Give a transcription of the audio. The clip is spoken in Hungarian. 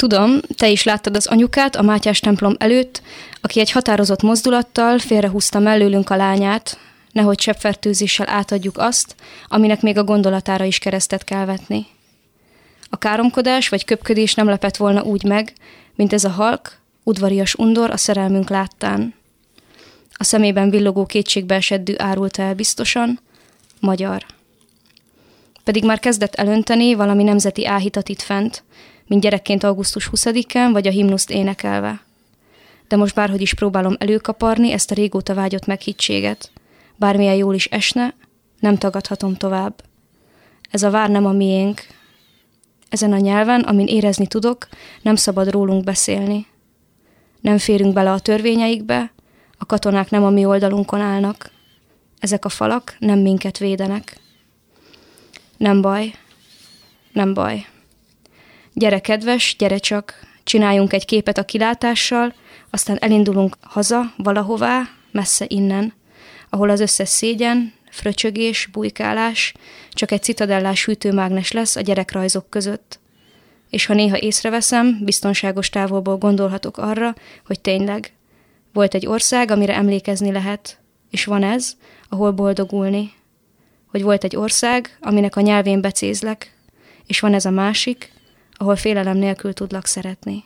Tudom, te is láttad az anyukát a Mátyás templom előtt, aki egy határozott mozdulattal félrehúzta mellőlünk a lányát, nehogy cseppfertőzéssel átadjuk azt, aminek még a gondolatára is keresztet kell vetni. A káromkodás vagy köpködés nem lepett volna úgy meg, mint ez a halk, udvarias undor a szerelmünk láttán. A szemében villogó kétségbe eseddű árulta el biztosan, magyar. Pedig már kezdett elönteni valami nemzeti áhítat itt fent, mint gyerekként augusztus 20-án, vagy a himnuszt énekelve. De most bárhogy is próbálom előkaparni ezt a régóta vágyott meghittséget. Bármilyen jól is esne, nem tagadhatom tovább. Ez a vár nem a miénk. Ezen a nyelven, amin érezni tudok, nem szabad rólunk beszélni. Nem férünk bele a törvényeikbe, a katonák nem a mi oldalunkon állnak. Ezek a falak nem minket védenek. Nem baj, nem baj. Gyere kedves, gyere csak, csináljunk egy képet a kilátással, aztán elindulunk haza, valahová, messze innen, ahol az összes szégyen, fröcsögés, bujkálás, csak egy citadellás hűtőmágnes lesz a gyerekrajzok között. És ha néha észreveszem, biztonságos távolból gondolhatok arra, hogy tényleg, volt egy ország, amire emlékezni lehet, és van ez, ahol boldogulni. Hogy volt egy ország, aminek a nyelvén becézlek, és van ez a másik, ahol félelem nélkül tudlak szeretni.